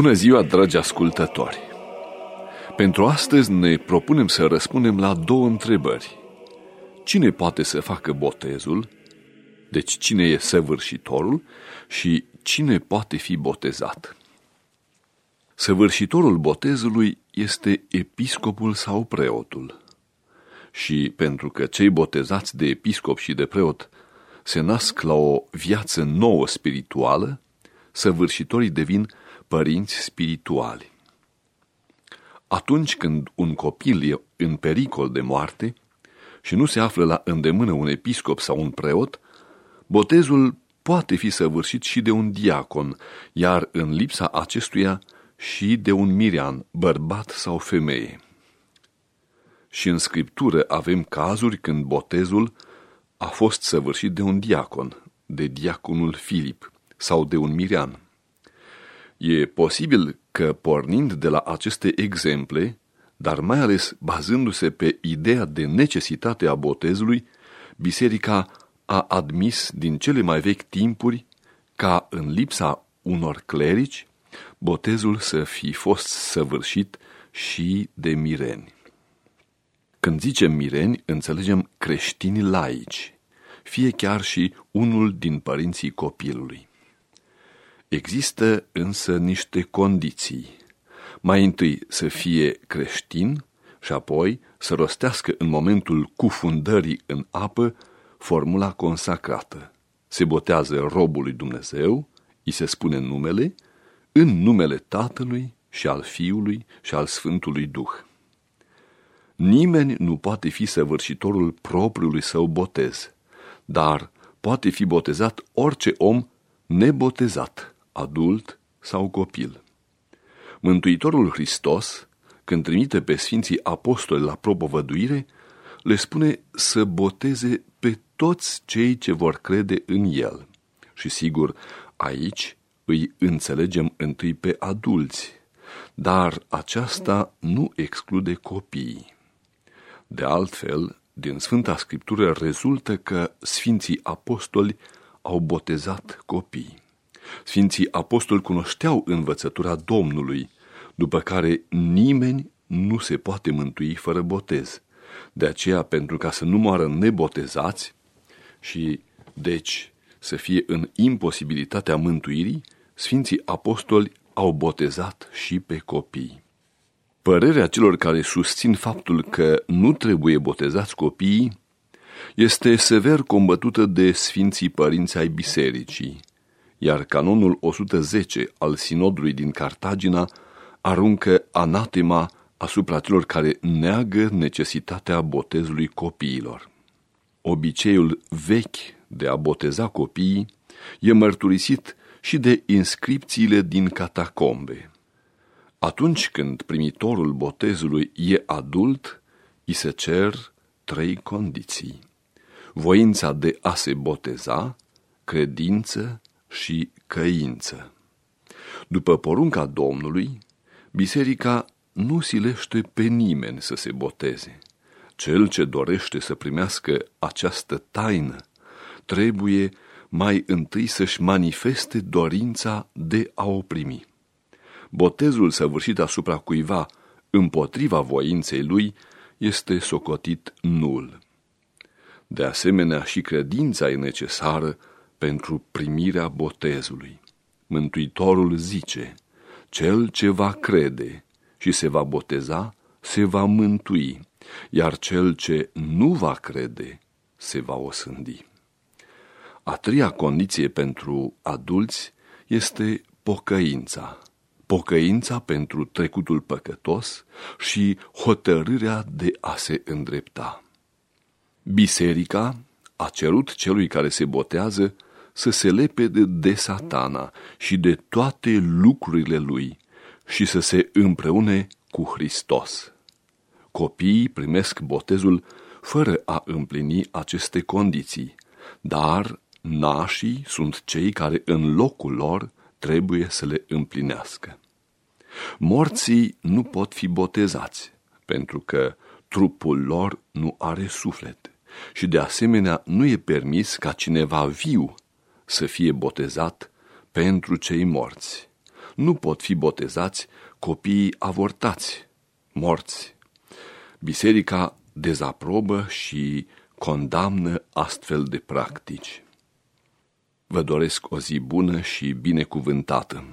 Bună ziua, dragi ascultători! Pentru astăzi ne propunem să răspundem la două întrebări. Cine poate să facă botezul? Deci cine e săvârșitorul? Și cine poate fi botezat? Săvârșitorul botezului este episcopul sau preotul. Și pentru că cei botezați de episcop și de preot se nasc la o viață nouă spirituală, săvârșitorii devin părinți spirituali. Atunci când un copil e în pericol de moarte și nu se află la îndemână un episcop sau un preot, botezul poate fi săvârșit și de un diacon, iar în lipsa acestuia și de un mirian, bărbat sau femeie. Și în scriptură avem cazuri când botezul a fost săvârșit de un diacon, de diaconul Filip sau de un mirian. E posibil că, pornind de la aceste exemple, dar mai ales bazându-se pe ideea de necesitate a botezului, biserica a admis din cele mai vechi timpuri ca, în lipsa unor clerici, botezul să fi fost săvârșit și de mireni. Când zicem mireni, înțelegem creștini laici, fie chiar și unul din părinții copilului. Există însă niște condiții. Mai întâi să fie creștin și apoi să rostească în momentul cufundării în apă formula consacrată. Se botează robul lui Dumnezeu, îi se spune numele, în numele Tatălui și al Fiului și al Sfântului Duh. Nimeni nu poate fi săvârșitorul propriului său botez, dar poate fi botezat orice om nebotezat adult sau copil. Mântuitorul Hristos, când trimite pe Sfinții Apostoli la propovăduire, le spune să boteze pe toți cei ce vor crede în El. Și sigur, aici îi înțelegem întâi pe adulți, dar aceasta nu exclude copiii. De altfel, din Sfânta Scriptură rezultă că Sfinții Apostoli au botezat copii. Sfinții apostoli cunoșteau învățătura Domnului, după care nimeni nu se poate mântui fără botez. De aceea, pentru ca să nu moară nebotezați și, deci, să fie în imposibilitatea mântuirii, Sfinții apostoli au botezat și pe copii. Părerea celor care susțin faptul că nu trebuie botezați copiii este sever combătută de Sfinții Părinți ai Bisericii, iar canonul 110 al sinodului din Cartagina aruncă anatema asupra celor care neagă necesitatea botezului copiilor. Obiceiul vechi de a boteza copiii e mărturisit și de inscripțiile din catacombe. Atunci când primitorul botezului e adult, îi se cer trei condiții. Voința de a se boteza, credință și căință. După porunca Domnului, biserica nu silește pe nimeni să se boteze. Cel ce dorește să primească această taină trebuie mai întâi să-și manifeste dorința de a o primi. Botezul săvârșit asupra cuiva împotriva voinței lui este socotit nul. De asemenea, și credința e necesară pentru primirea botezului. Mântuitorul zice, cel ce va crede și se va boteza, se va mântui, iar cel ce nu va crede, se va osândi. A treia condiție pentru adulți este pocăința. Pocăința pentru trecutul păcătos și hotărârea de a se îndrepta. Biserica a cerut celui care se botează să se lepede de satana și de toate lucrurile lui și să se împreune cu Hristos. Copiii primesc botezul fără a împlini aceste condiții, dar nașii sunt cei care în locul lor trebuie să le împlinească. Morții nu pot fi botezați, pentru că trupul lor nu are suflet și de asemenea nu e permis ca cineva viu să fie botezat pentru cei morți. nu pot fi botezați copiii avortați, morți. Biserica dezaprobă și condamnă astfel de practici. Vă doresc o zi bună și binecuvântată.